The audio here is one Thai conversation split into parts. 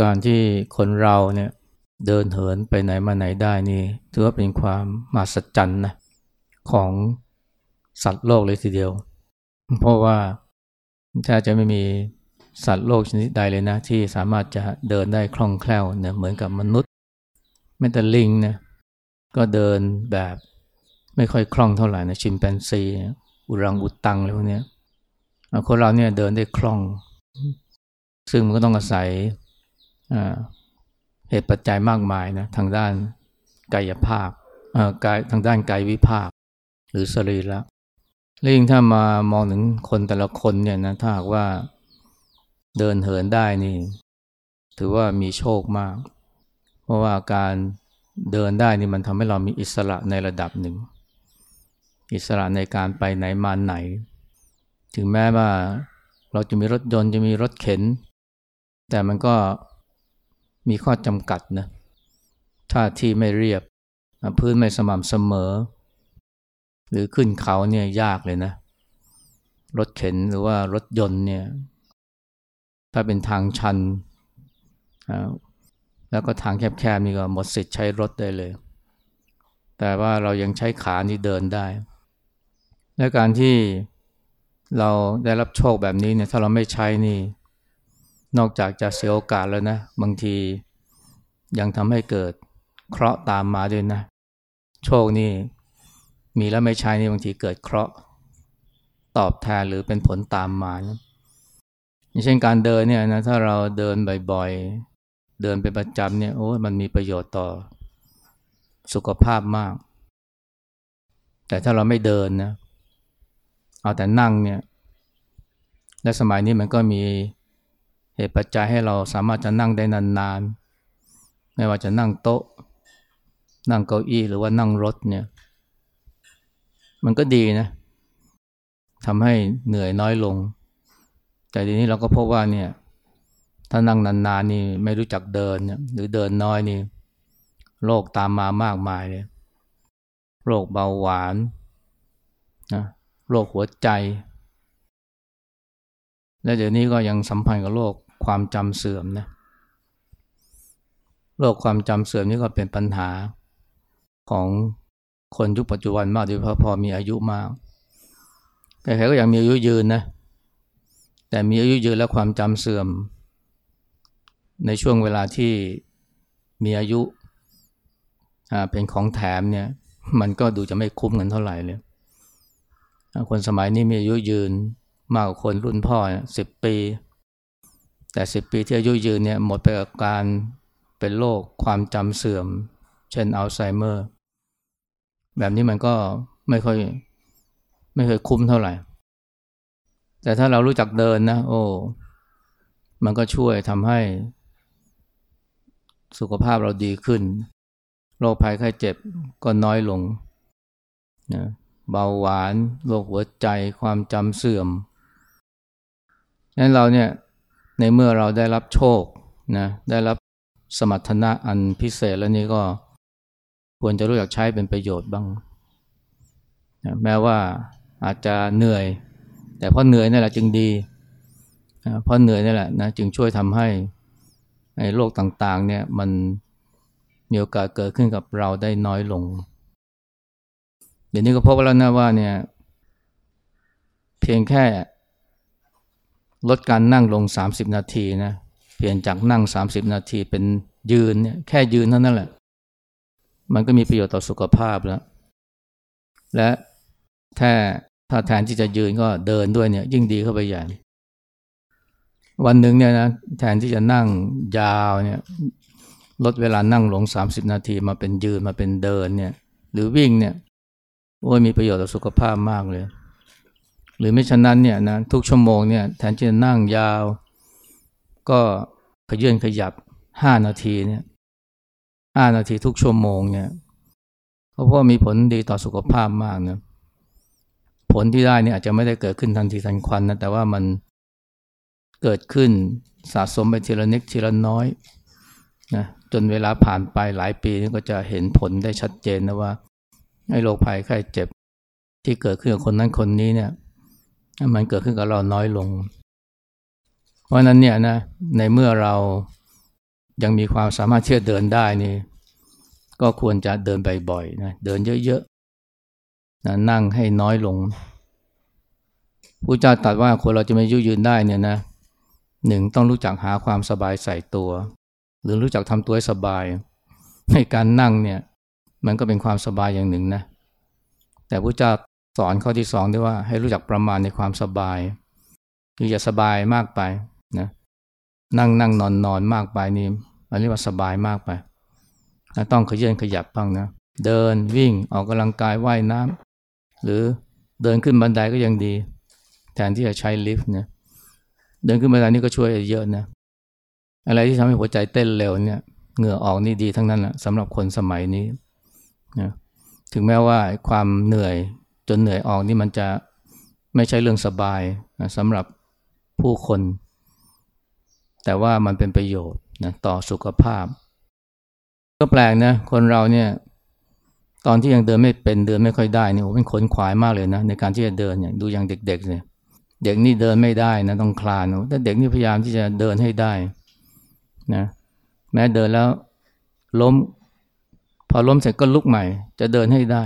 การที่คนเราเนี่ยเดินเหินไปไหนมาไหนได้นี่ถือว่าเป็นความมหัศจรรย์นะของสัตว์โลกเลยทีเดียว เพราะว่าถ้าจะไม่มีสัตว์โลกชนิดใดเลยนะ ที่สามารถจะเดินได้คล่องแคล่วเนี่ยเหมือนกับมนุษย์แม้แต่ลิงนะก็เดินแบบไม่ค่อยคล่องเท่าไหร่นะชิมแปนซีอุรังอุตังอะไรพวกนี้คนเราเนี่ยเดินได้คล่อง ซึ่งมันก็ต้องอาศัย เหตุปัจจัยมากมายนะทางด้านกายภาพกายทางด้านกายวิภาค หรือสรีระแล้วยิ่งถ้ามามองถึงคนแต่ละคนเนี่ยนะถ้าหากว่าเดินเหินได้นี่ ถือว่ามีโชคมาก เพราะว่าการเดินได้นี่มันทำให้เรามีอิสระในระดับหนึ่ง อิสระในการไปไหนมาไหน ถึงแม้ว่าเราจะมีรถยนต์จะมีรถเข็น แต่มันก็ มีข้อจำกัดนะถ้าที่ไม่เรียบ พื้นไม่สม่ำเสมอ หรือขึ้นเขาเนี่ยยากเลยนะ รถเข็นหรือว่ารถยนต์เนี่ย ถ้าเป็นทางชัน แล้วก็ทางแคบๆนี่ก็หมดสิทธิ์ใช้รถได้เลย แต่ว่าเรายังใช้ขานี่เดินได้ และการที่เราได้รับโชคแบบนี้เนี่ยถ้าเราไม่ใช้นี่ นอกจากจะเสียโอกาสแล้วนะ บางทียังทำให้เกิดเคราะห์ตามมาด้วยนะ โชคนี่มีแล้วไม่ใช้นี่บางทีเกิดเคราะห์ตอบแทนหรือเป็นผลตามมานะอย่างเช่นการเดินเนี่ยนะถ้าเราเดินบ่อยๆ เดินเป็นประจำเนี่ยโอ้มันมีประโยชน์ต่อสุขภาพมาก แต่ถ้าเราไม่เดินนะเอาแต่นั่งเนี่ยและสมัยนี้มันก็มี เหตุปัจจัยให้เราสามารถจะนั่งได้นานๆ ไม่ว่าจะนั่งโต๊ะ นั่งเก้าอี้หรือว่านั่งรถเนี่ย มันก็ดีนะทำให้เหนื่อยน้อยลง แต่ทีนี้เราก็พบว่าเนี่ย ถ้านั่งนานๆนี่ไม่รู้จักเดินเนี่ยหรือเดินน้อยนี่โรคตามมามากมายเลยโรคเบาหวานนะโรคหัวใจ และเดี๋ยวนี้ก็ยังสัมพันธ์กับโรค ความจำเสื่อมนะโรคความจำเสื่อมนี่ก็เป็นปัญหาของคนยุคปัจจุบันมากโดยเฉพาะพอมีอายุมากแต่ใครก็ยังมีอายุยืนนะ แต่มีอายุยืนและความจำเสื่อม ในช่วงเวลาที่มีอายุเป็นของแถมเนี่ย มันก็ดูจะไม่คุ้มกันเท่าไหร่เลยคนสมัยนี้มีอายุยืนมากกว่าคนรุ่นพ่อสิบปี แต่สิบปีที่อายุยืนเนี่ยหมดไปกับการเป็นโรคความจำเสื่อม เช่นอัลไซเมอร์ แบบนี้มันก็ไม่ค่อยไม่เคยคุ้มเท่าไหร่ แต่ถ้าเรารู้จักเดินนะ โอ้ มันก็ช่วยทำให้ สุขภาพเราดีขึ้น โรคภัยไข้เจ็บก็น้อยลงนะเบาหวาน โรคหัวใจ ความจำเสื่อมนั้นเราเนี่ย ในเมื่อเราได้รับโชคนะได้รับสมรรถนะอันพิเศษแล้วนี่ก็ควรจะรู้จักใช้เป็นประโยชน์บ้างนะแม้ว่าอาจจะเหนื่อย แต่เพราะเหนื่อยนี่แหละจึงดีเพราะเหนื่อยนี่แหละนะจึงช่วยทำให้ใโรคต่างๆเนี่ยมันมีโอกาสเกิดขึ้นกับเราได้น้อยลง เดี๋ยวนี้ก็พบแล้วนะว่าเนี่ยเพียงแค่ ลดการนั่งลง 30 นาทีนะเปลี่ยนจากนั่ง 30 นาทีเป็นยืนเนี่ยแค่ยืนเท่านั้นแหละ มันก็มีประโยชน์ต่อสุขภาพแล้ว และแค่ถ้าแทนที่จะยืนก็เดินด้วยเนี่ยยิ่งดีเข้าไปใหญ่วันหนึ่งเนี่ยนะแทนที่จะนั่งยาวเนี่ยลดเวลานั่งลงสามสิบนาทีมาเป็นยืนมาเป็นเดินเนี่ย หรือวิ่งเนี่ยโอ้ยมีประโยชน์ต่อสุขภาพมากเลย หรือไม่ฉะนั้นเนี่ยนะทุกชั่วโมงเนี่ยแทนที่จะนั่งยาว ก็ขยื่นขยับห้านาทีเนี่ยห้านาทีทุกชั่วโมงเนี่ยเพราะว่ามีผลดีต่อสุขภาพมากนะผลที่ได้เนี่ยอาจจะไม่ได้เกิดขึ้นทันทีทันควันนะแต่ว่ามันเกิดขึ้นสะสมไปทีละนิดทีละน้อยนะจนเวลาผ่านไปหลายปีนี่ก็จะเห็นผลได้ชัดเจนนะว่าไอ้โรคภัยไข้เจ็บที่เกิดขึ้นกับคนนั้นคนนี้เนี่ย มันเกิดขึ้นกับเราน้อยลง เพราะนั้นเนี่ยนะในเมื่อเรายังมีความสามารถที่จะเดินได้นี่ ก็ควรจะเดินบ่อยๆนะเดินเยอะๆนะนั่งให้น้อยลงผู้เจ้าตรัสว่าคนเราจะไม่ยุยืนได้เนี่ยนะหนึ่งต้องรู้จักหาความสบายใส่ตัว หรือรู้จักทำตัวให้สบาย ในการนั่งเนี่ย มันก็เป็นความสบายอย่างหนึ่งนะ แต่พระเจ้า สอนข้อที่สองด้วยว่าให้รู้จักประมาณในความสบายคืออย่าสบายมากไปนะนั่งนั่งนอนนอนมากไปนี่อันนี้ว่าสบายมากไปต้องขยันขยับบ้างนะ เดินวิ่งออกกำลังกายว่ายน้ำหรือเดินขึ้นบันไดก็ยังดี แทนที่จะใช้ลิฟต์เนี่ยเดินขึ้นบันไดนี่ก็ช่วยเยอะนะอะไรที่ทำให้หัวใจเต้นเร็วเนี่ยเหงื่อออกนี่ดีทั้งนั้นแหละสำหรับคนสมัยนี้นะถึงแม้ว่าความเหนื่อย นเหนื่อยออกนี่มันจะไม่ใช่เรื่องสบายนะสำหรับผู้คน แต่ว่ามันเป็นประโยชน์นะต่อสุขภาพ ก็แปลกนะคนเราเนี่ยตอนที่ยังเดินไม่เป็นเดินไม่ค่อยได้เนี่ยโอ้เป็นคนขวายมากเลยนะในการที่จะเดินเนี่ยดูอย่างเด็ก ๆ เนี่ย เด็กนี่เดินไม่ได้นะต้องคลานแต่เด็กนี่พยายามที่จะเดินให้ได้นะแม้เดินแล้วล้ม พอล้มเสร็จก็ลุกใหม่ จะเดินให้ได้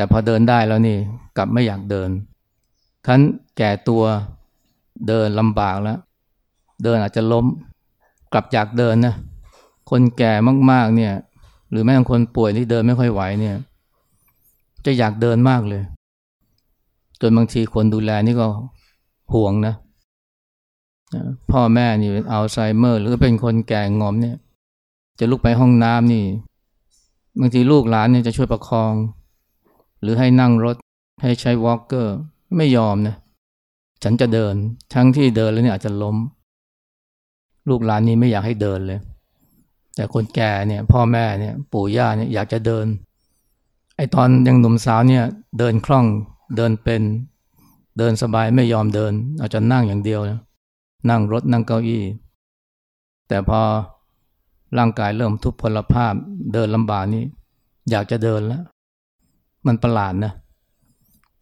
แต่พอเดินได้แล้วนี่กลับไม่อยากเดินคันแก่ตัวเดินลำบากแล้ว เดินอาจจะล้ม กลับอยากเดินนะคนแก่มากๆเนี่ย หรือแม้แต่คนป่วยที่เดินไม่ค่อยไหวเนี่ย จะอยากเดินมากเลย จนบางทีคนดูแลนี่ก็ห่วงนะพ่อแม่นี่เป็นอัลไซเมอร์ หรือเป็นคนแก่งอมเนี่ย จะลุกไปห้องน้ำนี่ บางทีลูกหลานเนี่ยจะช่วยประคอง หรือให้นั่งรถให้ใช้วอล์กเกอร์ไม่ยอมนะฉันจะเดิน ทั้งที่เดินแล้วเนี่ยอาจจะล้ม ลูกหลานนี่ไม่อยากให้เดินเลย แต่คนแก่เนี่ย พ่อแม่เนี่ย ปู่ย่าเนี่ยอยากจะเดิน ไอตอนยังหนุ่มสาวเนี่ย เดินคล่องเดินเป็นเดินสบายไม่ยอมเดิน อาจจะนั่งอย่างเดียวนะนั่งรถนั่งเก้าอี้ แต่พอร่างกายเริ่มทุพพลภาพเดินลำบากนี้อยากจะเดินแล้ว มันประหลาดนะ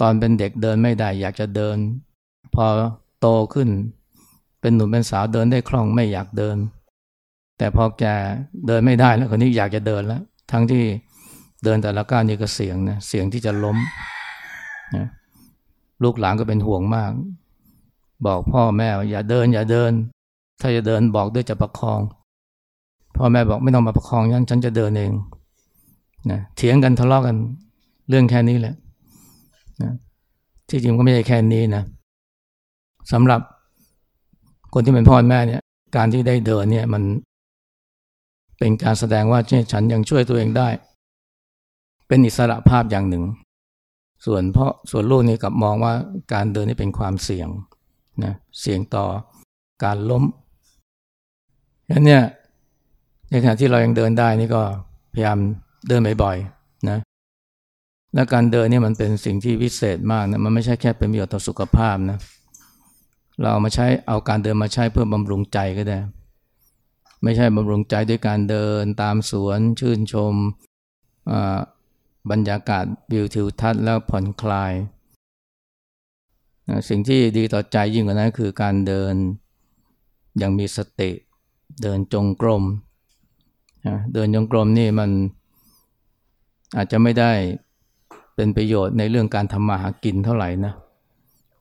ตอนเป็นเด็กเดินไม่ได้ อยากจะเดิน พอโตขึ้น เป็นหนุ่มเป็นสาวเดินได้คล่องไม่อยากเดิน แต่พอแกเดินไม่ได้แล้วคนนี้อยากจะเดินแล้ว ทั้งที่เดินแต่ละก้าวนี่ก็เสียงนะเสียงที่จะล้มนะลูกหลานก็เป็นห่วงมาก บอกพ่อแม่อย่าเดิน อย่าเดิน ถ้าจะเดินบอกด้วยจะประคอง พ่อแม่บอกไม่ต้องมาประคองฉันฉันจะเดินเองนะเถียงกันทะเลาะกกัน เรื่องแค่นี้แหละนะที่จริงก็ไม่ใช่แค่นี้นะสำหรับคนที่เป็นพ่อแม่เนี่ย การที่ได้เดินเนี่ยมันเป็นการแสดงว่าฉันยังช่วยตัวเองได้ เป็นอิสระภาพอย่างหนึ่ง ส่วนพ่อส่วนลูกนี่กับมองว่าการเดินนี่เป็นความเสี่ยงนะเสี่ยงต่อการล้มดังนั้นเนี่ยในขณะที่เรายังเดินได้นี่ก็พยายามเดินบ่อยๆนะ และการเดินนี่มันเป็นสิ่งที่วิเศษมากนะมันไม่ใช่แค่เป็นประโยชน์ต่อสุขภาพนะเรามาใช้เอาการเดินมาใช้เพื่อบำรุงใจก็ได้ ไม่ใช่บำรุงใจด้วยการเดินตามสวนชื่นชมบรรยากาศวิวทิวทัศน์แล้วผ่อนคลายสิ่งที่ดีต่อใจยิ่งกว่านั้นคือการเดินอย่างมีสติ เดินจงกรมเดินจงกรมนี่มันอาจจะไม่ได้ เป็นประโยชน์ในเรื่องการทำมาหากินเท่าไหร่นะ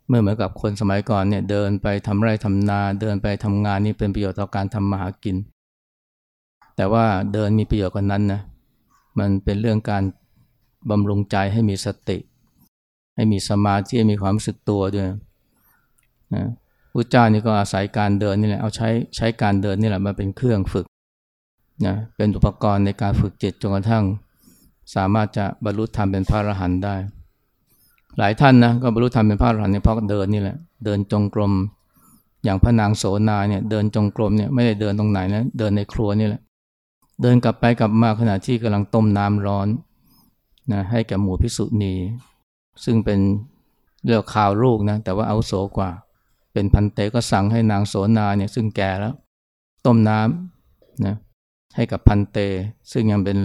เมื่อเหมือนกับคนสมัยก่อนเนี่ยเดินไปทำไร่ทำนาเดินไปทำงานนี่เป็นประโยชน์ต่อการทำมาหากิน แต่ว่าเดินมีประโยชน์กว่านั้นนะมันเป็นเรื่องการบำรุงใจให้มีสติ ให้มีสมาธิให้มีความรู้สึกตัวด้วยนะพระเจ้านี่ก็อาศัยการเดินนี่แหละเอาใช้ใช้การเดินนี่แหละมาเป็นเครื่องฝึกนะเป็นอุปกรณ์ในการฝึกจิตจนกระทั่ง สามารถจะบรรลุธรรมเป็นพระอรหันต์ได้ หลายท่านนะก็บรรลุธรรมเป็นพระอรหันต์เพราะเดินนี่แหละเดินจงกรมอย่างพระนางโสนาเนี่ยเดินจงกรมเนี่ยไม่ได้เดินตรงไหนนะเดินในครัวนี่แหละ เดินกลับไปกลับมาขณะที่กำลังต้มน้ำร้อนนะให้แก่หมู่พิสุณีซึ่งเป็นเรื่องข่าวลูกนะแต่ว่าเอาโสกว่า เป็นพันเตก็สั่งให้นางโสนาเนี่ยซึ่งแก่แล้ว ต้มน้ำนะให้กับพันเต ซึ่งยังเป็น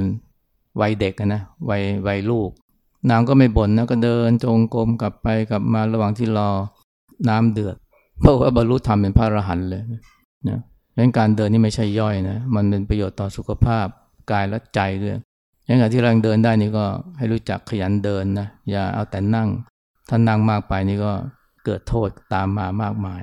วัยเด็กนะวัยวัยลูก นางก็ไม่บ่นนะก็เดินจงกรมกลับไปกลับมาระหว่างที่รอน้ำเดือด เพราะว่าบรรลุธรรมเป็นพระอรหันต์เลยนะงั้นการเดินนี่ไม่ใช่ย่อยนะ มันเป็นประโยชน์ต่อสุขภาพกายและใจด้วยอย่างที่เราเดินได้นี่ก็ให้รู้จักขยันเดินนะอย่าเอาแต่นั่ง ถ้านั่งมากไปนี่ก็เกิดโทษตามมามากมาย